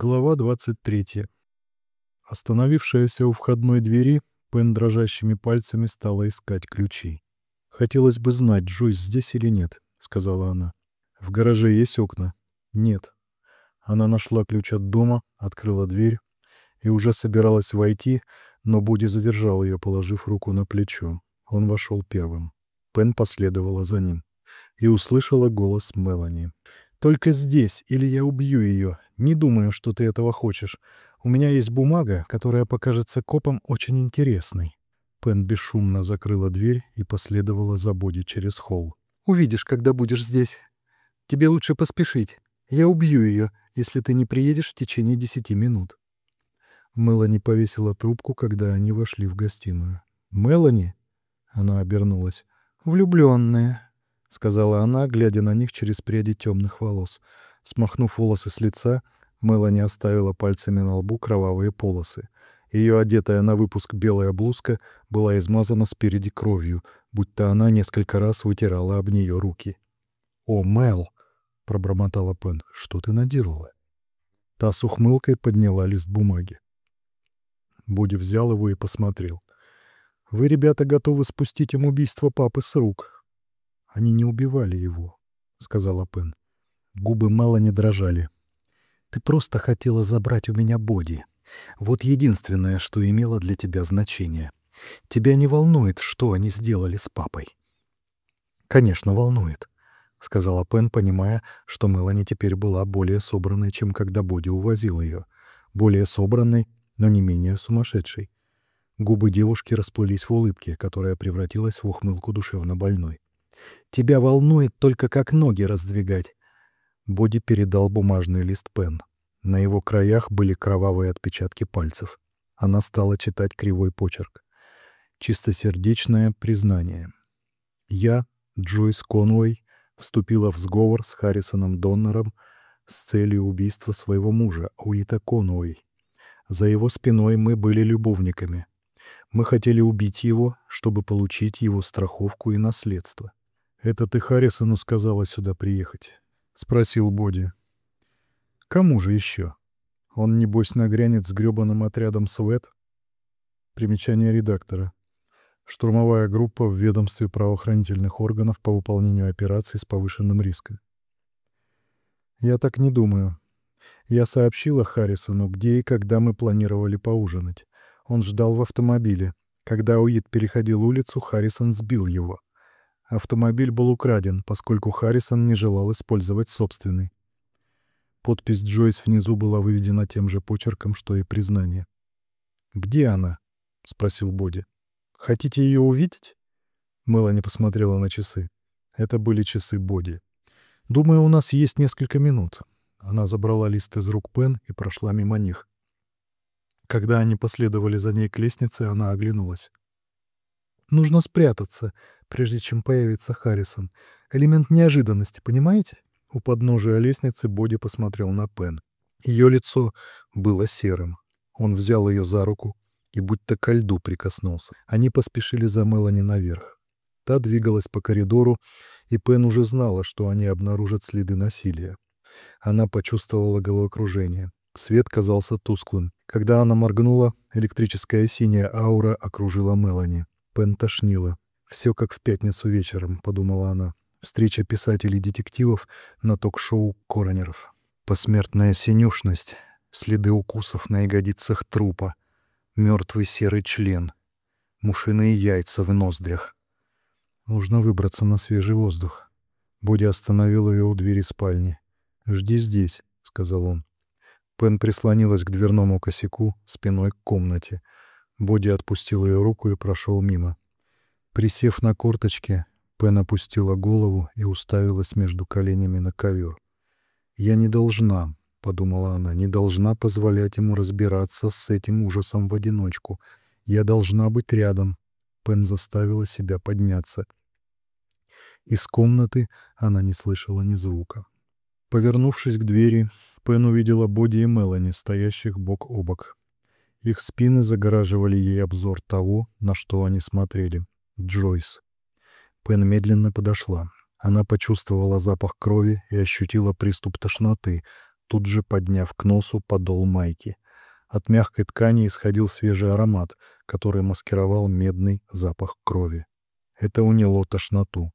Глава 23. Остановившаяся у входной двери, Пен дрожащими пальцами стала искать ключи. «Хотелось бы знать, Джойс здесь или нет», — сказала она. «В гараже есть окна?» «Нет». Она нашла ключ от дома, открыла дверь и уже собиралась войти, но Буди задержал ее, положив руку на плечо. Он вошел первым. Пен последовала за ним и услышала голос Мелани. «Только здесь, или я убью ее. Не думаю, что ты этого хочешь. У меня есть бумага, которая покажется копам очень интересной». Пен бесшумно закрыла дверь и последовала за Боди через холл. «Увидишь, когда будешь здесь. Тебе лучше поспешить. Я убью ее, если ты не приедешь в течение десяти минут». Мелани повесила трубку, когда они вошли в гостиную. «Мелани?» Она обернулась. «Влюбленная». — сказала она, глядя на них через пряди темных волос. Смахнув волосы с лица, Мелани оставила пальцами на лбу кровавые полосы. Ее одетая на выпуск белая блузка была измазана спереди кровью, будто она несколько раз вытирала об нее руки. «О, Мел!» — пробормотала Пен. «Что ты наделала?» Та с ухмылкой подняла лист бумаги. Буди взял его и посмотрел. «Вы, ребята, готовы спустить им убийство папы с рук?» Они не убивали его, — сказала Пен. Губы мало не дрожали. Ты просто хотела забрать у меня Боди. Вот единственное, что имело для тебя значение. Тебя не волнует, что они сделали с папой. Конечно, волнует, — сказала Пен, понимая, что Мелани теперь была более собранной, чем когда Боди увозил ее. Более собранной, но не менее сумасшедшей. Губы девушки расплылись в улыбке, которая превратилась в ухмылку душевно больной. Тебя волнует только как ноги раздвигать. Боди передал бумажный лист Пен. На его краях были кровавые отпечатки пальцев. Она стала читать кривой почерк. Чистосердечное признание. Я, Джойс Конуэй, вступила в сговор с Харрисоном Доннером с целью убийства своего мужа, Уита Конуэй. За его спиной мы были любовниками. Мы хотели убить его, чтобы получить его страховку и наследство. «Это ты Харрисону сказала сюда приехать?» — спросил Боди. «Кому же еще? Он, небось, нагрянет с гребаным отрядом СВЭТ?» Примечание редактора. Штурмовая группа в ведомстве правоохранительных органов по выполнению операций с повышенным риском. «Я так не думаю. Я сообщила Харрисону, где и когда мы планировали поужинать. Он ждал в автомобиле. Когда Уит переходил улицу, Харрисон сбил его. Автомобиль был украден, поскольку Харрисон не желал использовать собственный. Подпись Джойс внизу была выведена тем же почерком, что и признание. «Где она?» — спросил Боди. «Хотите ее увидеть?» Мелани посмотрела на часы. Это были часы Боди. «Думаю, у нас есть несколько минут». Она забрала лист из рук Пен и прошла мимо них. Когда они последовали за ней к лестнице, она оглянулась. «Нужно спрятаться», прежде чем появится Харрисон. Элемент неожиданности, понимаете? У подножия лестницы Боди посмотрел на Пен. Ее лицо было серым. Он взял ее за руку и будто ко льду прикоснулся. Они поспешили за Мелани наверх. Та двигалась по коридору, и Пен уже знала, что они обнаружат следы насилия. Она почувствовала головокружение. Свет казался тусклым. Когда она моргнула, электрическая синяя аура окружила Мелани. Пен тошнила. «Все как в пятницу вечером», — подумала она. Встреча писателей-детективов на ток-шоу коронеров. Посмертная синюшность, следы укусов на ягодицах трупа, мертвый серый член, мушиные яйца в ноздрях. Нужно выбраться на свежий воздух. Боди остановил ее у двери спальни. «Жди здесь», — сказал он. Пен прислонилась к дверному косяку, спиной к комнате. Боди отпустил ее руку и прошел мимо. Присев на корточки, Пен опустила голову и уставилась между коленями на ковер. «Я не должна», — подумала она, — «не должна позволять ему разбираться с этим ужасом в одиночку. Я должна быть рядом». Пен заставила себя подняться. Из комнаты она не слышала ни звука. Повернувшись к двери, Пен увидела Боди и Мелани, стоящих бок о бок. Их спины загораживали ей обзор того, на что они смотрели. Джойс. Пен медленно подошла. Она почувствовала запах крови и ощутила приступ тошноты, тут же подняв к носу подол майки. От мягкой ткани исходил свежий аромат, который маскировал медный запах крови. Это уняло тошноту.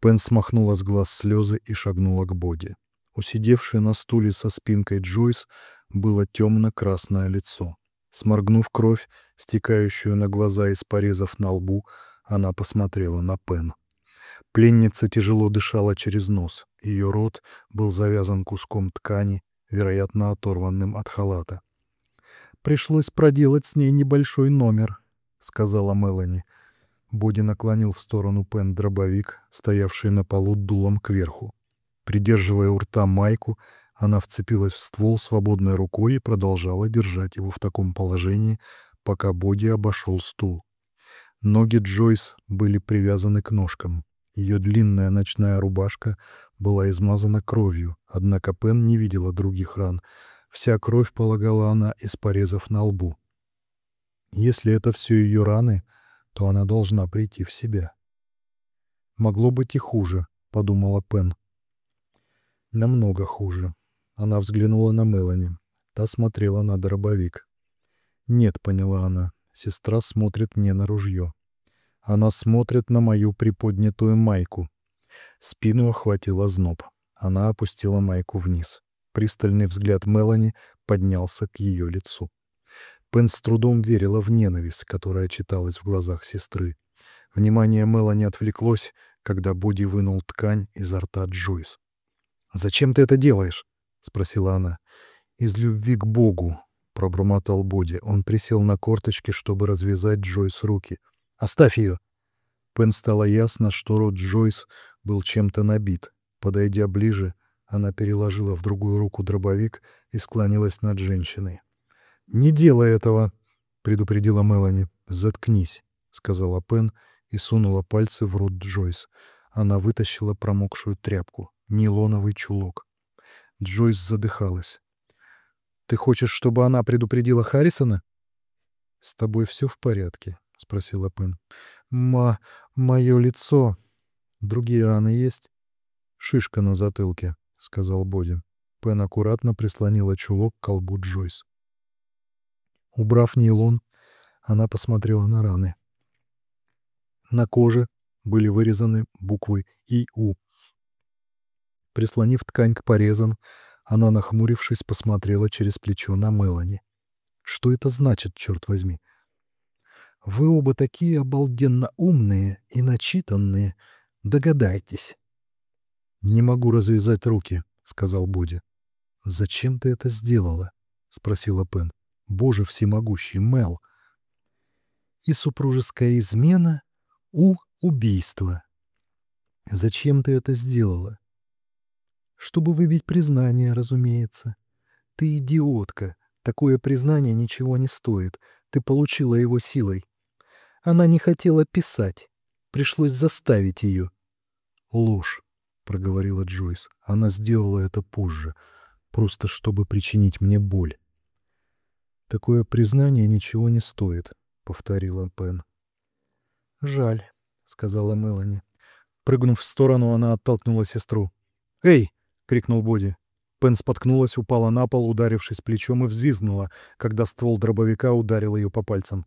Пен смахнула с глаз слезы и шагнула к Боди. Усидевшей на стуле со спинкой Джойс было темно-красное лицо. Сморгнув кровь, стекающую на глаза из порезов на лбу, она посмотрела на Пен. Пленница тяжело дышала через нос. Ее рот был завязан куском ткани, вероятно, оторванным от халата. «Пришлось проделать с ней небольшой номер», — сказала Мелани. Боди наклонил в сторону Пен дробовик, стоявший на полу дулом кверху. Придерживая у рта майку, она вцепилась в ствол свободной рукой и продолжала держать его в таком положении, пока Боди обошел стул. Ноги Джойс были привязаны к ножкам. Ее длинная ночная рубашка была измазана кровью, однако Пен не видела других ран. Вся кровь полагала она из порезов на лбу. Если это все ее раны, то она должна прийти в себя. «Могло быть и хуже», — подумала Пен. «Намного хуже». Она взглянула на Мелани. Та смотрела на дробовик. «Нет», — поняла она, — «сестра смотрит мне на ружье». Она смотрит на мою приподнятую майку. Спину охватила зноб. Она опустила майку вниз. Пристальный взгляд Мелани поднялся к ее лицу. Пен с трудом верила в ненависть, которая читалась в глазах сестры. Внимание Мелани отвлеклось, когда Боди вынул ткань изо рта Джойс. «Зачем ты это делаешь?» — спросила она. «Из любви к Богу», — пробормотал Боди. Он присел на корточки, чтобы развязать Джойс руки — Оставь ее!» Пен стало ясно, что рот Джойс был чем-то набит. Подойдя ближе, она переложила в другую руку дробовик и склонилась над женщиной. «Не делай этого!» — предупредила Мелани. «Заткнись!» — сказала Пен и сунула пальцы в рот Джойс. Она вытащила промокшую тряпку, нейлоновый чулок. Джойс задыхалась. «Ты хочешь, чтобы она предупредила Харрисона?» «С тобой все в порядке?» — спросила Пен. «Ма... мое лицо. Другие раны есть?» «Шишка на затылке», — сказал Боди. Пен аккуратно прислонила чулок к колбу Джойс. Убрав нейлон, она посмотрела на раны. На коже были вырезаны буквы И У. Прислонив ткань к порезам, она, нахмурившись, посмотрела через плечо на Мелани. «Что это значит, черт возьми?» Вы оба такие обалденно умные и начитанные. Догадайтесь. — Не могу развязать руки, — сказал Боди. — Зачем ты это сделала? — спросила Пен. — Боже всемогущий, Мел. — И супружеская измена у убийства. — Зачем ты это сделала? — Чтобы выбить признание, разумеется. Ты идиотка. Такое признание ничего не стоит. Ты получила его силой. Она не хотела писать. Пришлось заставить ее. «Ложь», — проговорила Джойс. «Она сделала это позже, просто чтобы причинить мне боль». «Такое признание ничего не стоит», — повторила Пен. «Жаль», — сказала Мелани. Прыгнув в сторону, она оттолкнула сестру. «Эй!» — крикнул Боди. Пен споткнулась, упала на пол, ударившись плечом, и взвизгнула, когда ствол дробовика ударил ее по пальцам.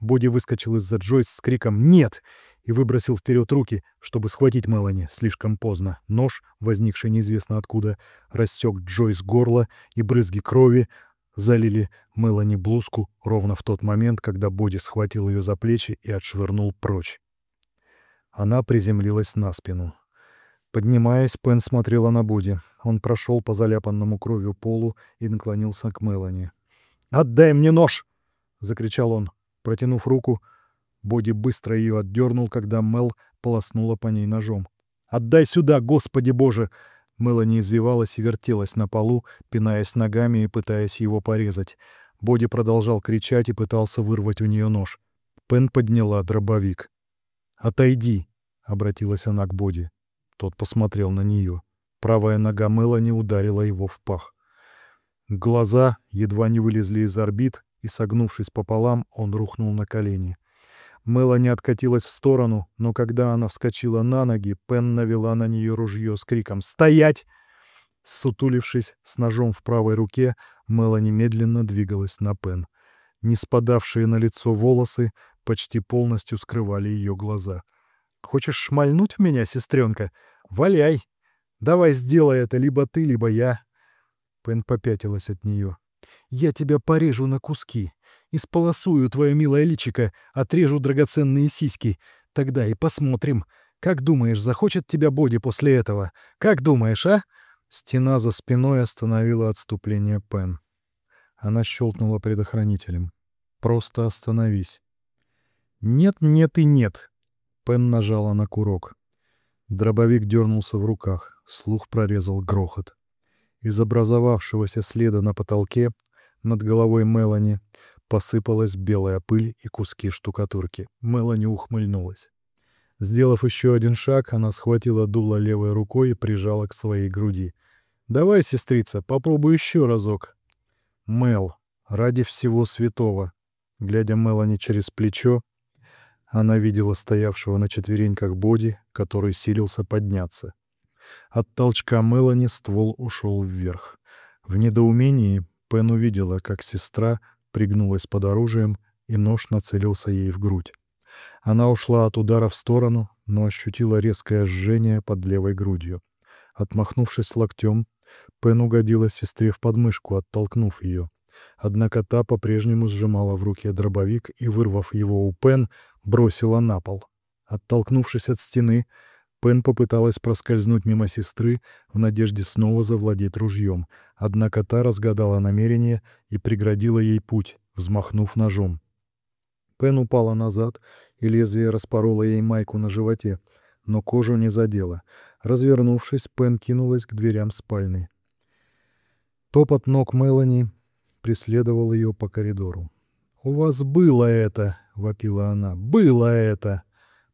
Боди выскочил из-за Джойс с криком «Нет!» и выбросил вперед руки, чтобы схватить Мелани. Слишком поздно. Нож, возникший неизвестно откуда, рассек Джойс горло, и брызги крови залили Мелани блузку ровно в тот момент, когда Боди схватил ее за плечи и отшвырнул прочь. Она приземлилась на спину. Поднимаясь, Пен смотрела на Боди. Он прошел по заляпанному кровью полу и наклонился к Мелани. «Отдай мне нож!» — закричал он. Протянув руку, Боди быстро ее отдернул, когда Мел полоснула по ней ножом. «Отдай сюда, Господи Боже!» Мелани извивалась и вертелась на полу, пинаясь ногами и пытаясь его порезать. Боди продолжал кричать и пытался вырвать у нее нож. Пен подняла дробовик. «Отойди!» — обратилась она к Боди. Тот посмотрел на нее. Правая нога Мелани ударила его в пах. Глаза едва не вылезли из орбит, и, согнувшись пополам, он рухнул на колени. Мелани откатилась в сторону, но когда она вскочила на ноги, Пен навела на нее ружье с криком «Стоять!». Сутулившись с ножом в правой руке, Мелани медленно двигалась на Пен. Не спадавшие на лицо волосы почти полностью скрывали ее глаза. «Хочешь шмальнуть в меня, сестренка? Валяй! Давай сделай это либо ты, либо я!» Пен попятилась от нее. «Я тебя порежу на куски. Исполосую твое милое личико, отрежу драгоценные сиськи. Тогда и посмотрим. Как думаешь, захочет тебя Боди после этого? Как думаешь, а?» Стена за спиной остановила отступление Пен. Она щелкнула предохранителем. «Просто остановись». «Нет, нет и нет». Пен нажала на курок. Дробовик дернулся в руках. Слух прорезал грохот. Из образовавшегося следа на потолке над головой Мелани посыпалась белая пыль и куски штукатурки. Мелани ухмыльнулась. Сделав еще один шаг, она схватила дуло левой рукой и прижала к своей груди. «Давай, сестрица, попробуй еще разок». «Мел, ради всего святого». Глядя Мелани через плечо, она видела стоявшего на четвереньках Боди, который силился подняться. От толчка Мелани ствол ушел вверх. В недоумении Пен увидела, как сестра пригнулась под оружием, и нож нацелился ей в грудь. Она ушла от удара в сторону, но ощутила резкое жжение под левой грудью. Отмахнувшись локтем, Пен угодила сестре в подмышку, оттолкнув ее. Однако та по-прежнему сжимала в руке дробовик и, вырвав его у Пен, бросила на пол. Оттолкнувшись от стены, Пен попыталась проскользнуть мимо сестры в надежде снова завладеть ружьем, однако та разгадала намерение и преградила ей путь, взмахнув ножом. Пен упала назад, и лезвие распороло ей майку на животе, но кожу не задело. Развернувшись, Пен кинулась к дверям спальни. Топот ног Мелани преследовал ее по коридору. «У вас было это!» — вопила она. «Было это!»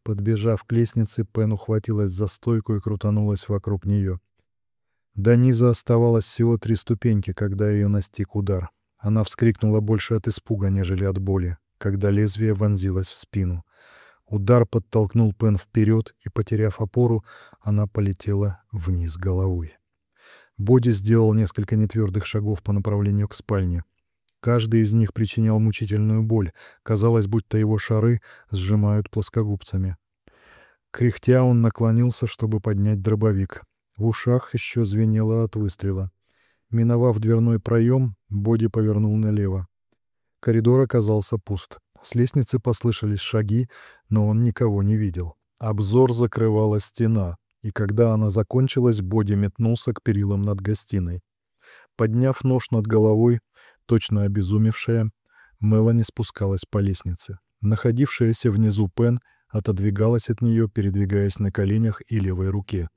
Подбежав к лестнице, Пен ухватилась за стойку и крутанулась вокруг нее. До низа оставалось всего три ступеньки, когда ее настиг удар. Она вскрикнула больше от испуга, нежели от боли, когда лезвие вонзилось в спину. Удар подтолкнул Пен вперед, и, потеряв опору, она полетела вниз головой. Боди сделал несколько нетвердых шагов по направлению к спальне. Каждый из них причинял мучительную боль. Казалось, будто его шары сжимают плоскогубцами. Кряхтя он наклонился, чтобы поднять дробовик. В ушах еще звенело от выстрела. Миновав дверной проем, Боди повернул налево. Коридор оказался пуст. С лестницы послышались шаги, но он никого не видел. Обзор закрывала стена, и когда она закончилась, Боди метнулся к перилам над гостиной. Подняв нож над головой, Точно обезумевшая, Мелани спускалась по лестнице. Находившаяся внизу Пен отодвигалась от нее, передвигаясь на коленях и левой руке.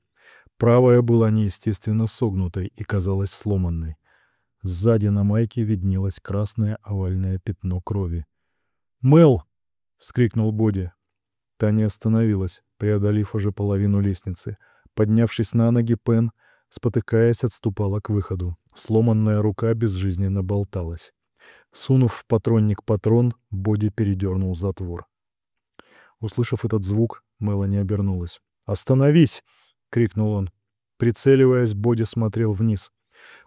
Правая была неестественно согнутой и казалась сломанной. Сзади на майке виднелось красное овальное пятно крови. «Мел!» — вскрикнул Боди. Таня остановилась, преодолев уже половину лестницы. Поднявшись на ноги, Пен — спотыкаясь, отступала к выходу. Сломанная рука безжизненно болталась. Сунув в патронник патрон, Боди передернул затвор. Услышав этот звук, Мелани обернулась. «Остановись!» — крикнул он. Прицеливаясь, Боди смотрел вниз.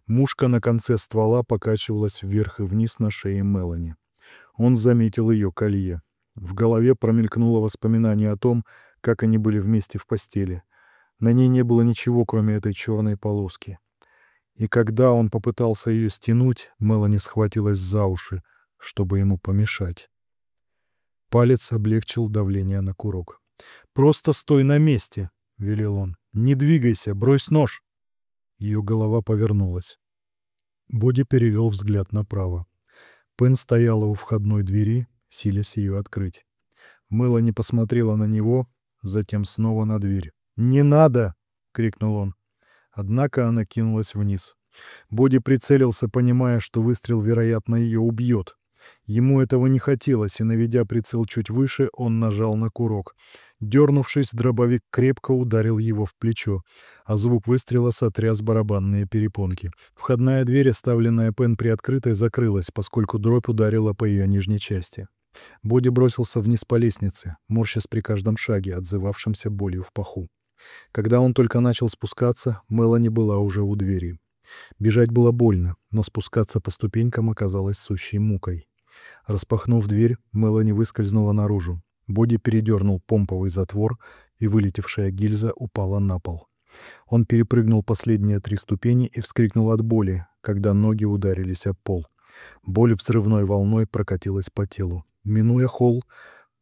Мушка на конце ствола покачивалась вверх и вниз на шее Мелани. Он заметил ее колье. В голове промелькнуло воспоминание о том, как они были вместе в постели. На ней не было ничего, кроме этой черной полоски. И когда он попытался ее стянуть, Мелани схватилась за уши, чтобы ему помешать. Палец облегчил давление на курок. «Просто стой на месте!» — велел он. «Не двигайся, брось нож!» Ее голова повернулась. Боди перевел взгляд направо. Пен стояла у входной двери, силясь ее открыть. Мелани посмотрела на него, затем снова на дверь. «Не надо!» — крикнул он. Однако она кинулась вниз. Боди прицелился, понимая, что выстрел, вероятно, ее убьет. Ему этого не хотелось, и, наведя прицел чуть выше, он нажал на курок. Дернувшись, дробовик крепко ударил его в плечо, а звук выстрела сотряс барабанные перепонки. Входная дверь, оставленная Пен приоткрытой, закрылась, поскольку дробь ударила по ее нижней части. Боди бросился вниз по лестнице, морщась при каждом шаге, отзывавшемся болью в паху. Когда он только начал спускаться, Мелани была уже у двери. Бежать было больно, но спускаться по ступенькам оказалось сущей мукой. Распахнув дверь, Мелани выскользнула наружу. Боди передернул помповый затвор, и вылетевшая гильза упала на пол. Он перепрыгнул последние три ступени и вскрикнул от боли, когда ноги ударились об пол. Боль взрывной волной прокатилась по телу. Минуя холл,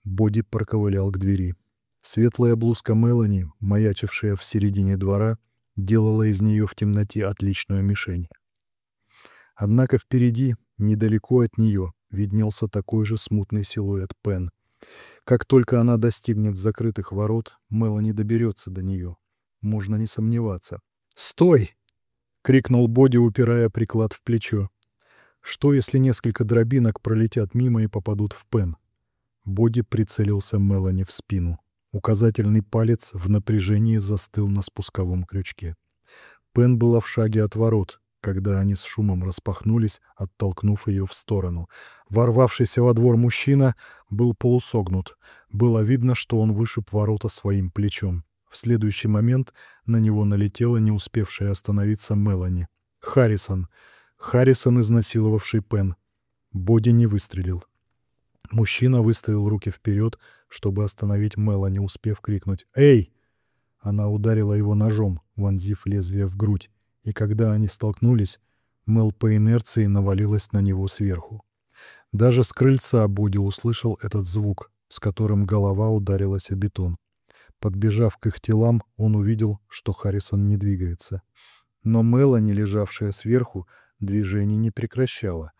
Боди проковылял к двери. Светлая блузка Мелани, маячившая в середине двора, делала из нее в темноте отличную мишень. Однако впереди, недалеко от нее, виднелся такой же смутный силуэт Пен. Как только она достигнет закрытых ворот, Мелани доберется до нее. Можно не сомневаться. «Стой!» — крикнул Боди, упирая приклад в плечо. Что, если несколько дробинок пролетят мимо и попадут в Пен? Боди прицелился Мелани в спину. Указательный палец в напряжении застыл на спусковом крючке. Пен была в шаге от ворот, когда они с шумом распахнулись, оттолкнув ее в сторону. Ворвавшийся во двор мужчина был полусогнут. Было видно, что он вышиб ворота своим плечом. В следующий момент на него налетела не успевшая остановиться Мелани. Харрисон. Харрисон, изнасиловавший Пен. Боди не выстрелил. Мужчина выставил руки вперед, чтобы остановить Мелани, успев крикнуть «Эй!». Она ударила его ножом, вонзив лезвие в грудь, и когда они столкнулись, Мел по инерции навалилась на него сверху. Даже с крыльца Боди услышал этот звук, с которым голова ударилась о бетон. Подбежав к их телам, он увидел, что Харрисон не двигается. Но Мелани, лежавшая сверху, движений не прекращала.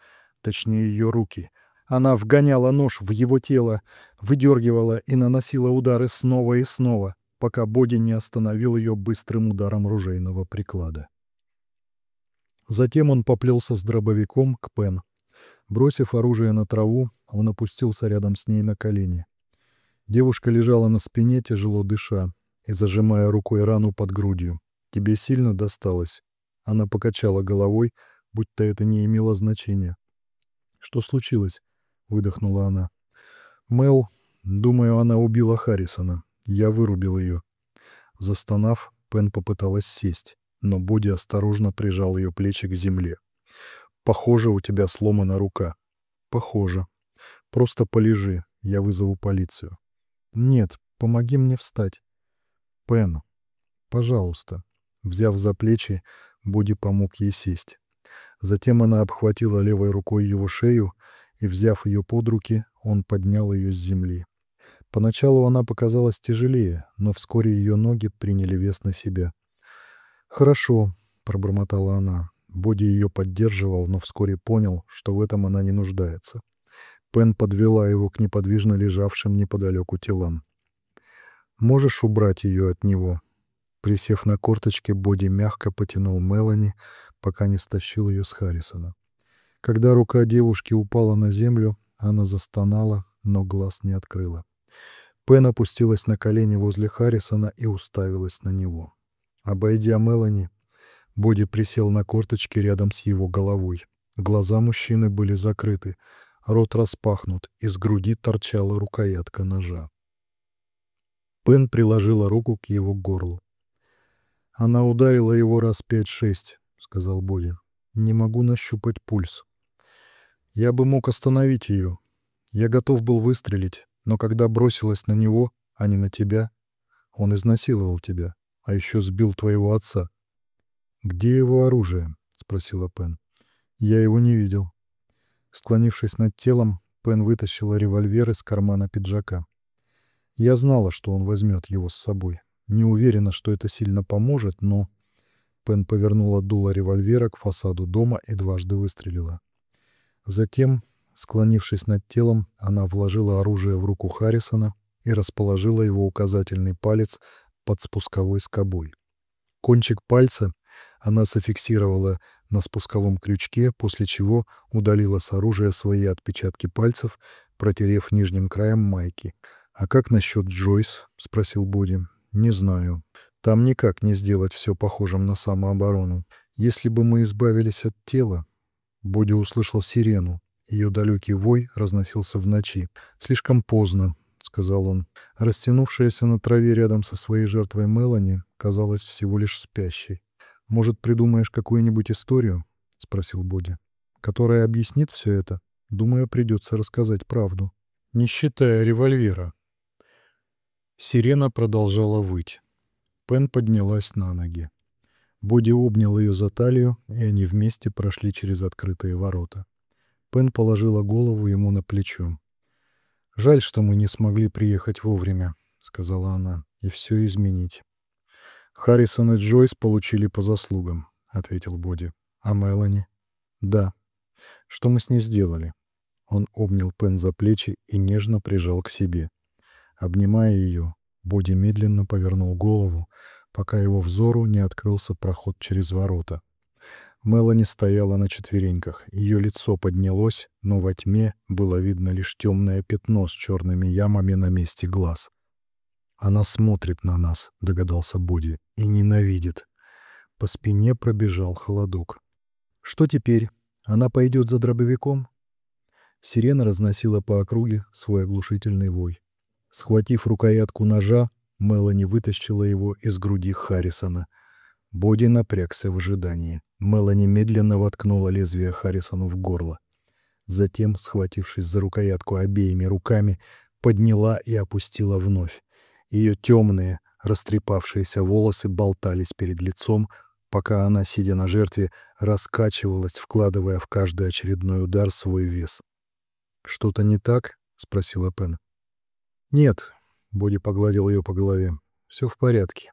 Точнее, ее руки. Она вгоняла нож в его тело, выдергивала и наносила удары снова и снова, пока Боди не остановил ее быстрым ударом ружейного приклада. Затем он поплелся с дробовиком к Пен. Бросив оружие на траву, он опустился рядом с ней на колени. Девушка лежала на спине, тяжело дыша, и зажимая рукой рану под грудью. «Тебе сильно досталось?» Она покачала головой, будто это не имело значения. «Что случилось?» — выдохнула она. «Мел, думаю, она убила Харрисона. Я вырубил ее». Застонав, Пен попыталась сесть, но Боди осторожно прижал ее плечи к земле. «Похоже, у тебя сломана рука». «Похоже. Просто полежи, я вызову полицию». «Нет, помоги мне встать». «Пен, пожалуйста». Взяв за плечи, Боди помог ей сесть. Затем она обхватила левой рукой его шею, и, взяв ее под руки, он поднял ее с земли. Поначалу она показалась тяжелее, но вскоре ее ноги приняли вес на себя. «Хорошо», — пробормотала она. Боди ее поддерживал, но вскоре понял, что в этом она не нуждается. Пен подвела его к неподвижно лежавшим неподалеку телам. «Можешь убрать ее от него?» Присев на корточки, Боди мягко потянул Мелани, пока не стащил ее с Харрисона. Когда рука девушки упала на землю, она застонала, но глаз не открыла. Пен опустилась на колени возле Харрисона и уставилась на него. Обойдя Мелани, Боди присел на корточки рядом с его головой. Глаза мужчины были закрыты, рот распахнут, из груди торчала рукоятка ножа. Пен приложила руку к его горлу. «Она ударила его раз пять-шесть», — сказал Боди. «Не могу нащупать пульс». «Я бы мог остановить ее. Я готов был выстрелить, но когда бросилась на него, а не на тебя, он изнасиловал тебя, а еще сбил твоего отца». «Где его оружие?» — спросила Пен. «Я его не видел». Склонившись над телом, Пен вытащила револьвер из кармана пиджака. Я знала, что он возьмет его с собой. Не уверена, что это сильно поможет, но... Пен повернула дуло револьвера к фасаду дома и дважды выстрелила. Затем, склонившись над телом, она вложила оружие в руку Харрисона и расположила его указательный палец под спусковой скобой. Кончик пальца она зафиксировала на спусковом крючке, после чего удалила с оружия свои отпечатки пальцев, протерев нижним краем майки. «А как насчет Джойс?» — спросил Боди. «Не знаю. Там никак не сделать все похожим на самооборону. Если бы мы избавились от тела...» Боди услышал сирену. Ее далекий вой разносился в ночи. «Слишком поздно», — сказал он. Растянувшаяся на траве рядом со своей жертвой Мелани казалась всего лишь спящей. «Может, придумаешь какую-нибудь историю?» — спросил Боди. «Которая объяснит все это? Думаю, придется рассказать правду. Не считая револьвера». Сирена продолжала выть. Пен поднялась на ноги. Боди обнял ее за талию, и они вместе прошли через открытые ворота. Пен положила голову ему на плечо. «Жаль, что мы не смогли приехать вовремя», — сказала она, — «и все изменить». «Харрисон и Джойс получили по заслугам», — ответил Боди. «А Мелани?» «Да». «Что мы с ней сделали?» Он обнял Пен за плечи и нежно прижал к себе. Обнимая ее, Боди медленно повернул голову, пока его взору не открылся проход через ворота. Мелани стояла на четвереньках. Ее лицо поднялось, но во тьме было видно лишь темное пятно с черными ямами на месте глаз. «Она смотрит на нас», — догадался Боди, — «и ненавидит». По спине пробежал холодок. «Что теперь? Она пойдет за дробовиком?» Сирена разносила по округе свой оглушительный вой. Схватив рукоятку ножа, Мелани вытащила его из груди Харрисона. Боди напрягся в ожидании. Мелани медленно воткнула лезвие Харрисону в горло. Затем, схватившись за рукоятку обеими руками, подняла и опустила вновь. Ее темные, растрепавшиеся волосы болтались перед лицом, пока она, сидя на жертве, раскачивалась, вкладывая в каждый очередной удар свой вес. «Что-то не так?» — спросила Пен. «Нет», — Боди погладил ее по голове, — «все в порядке».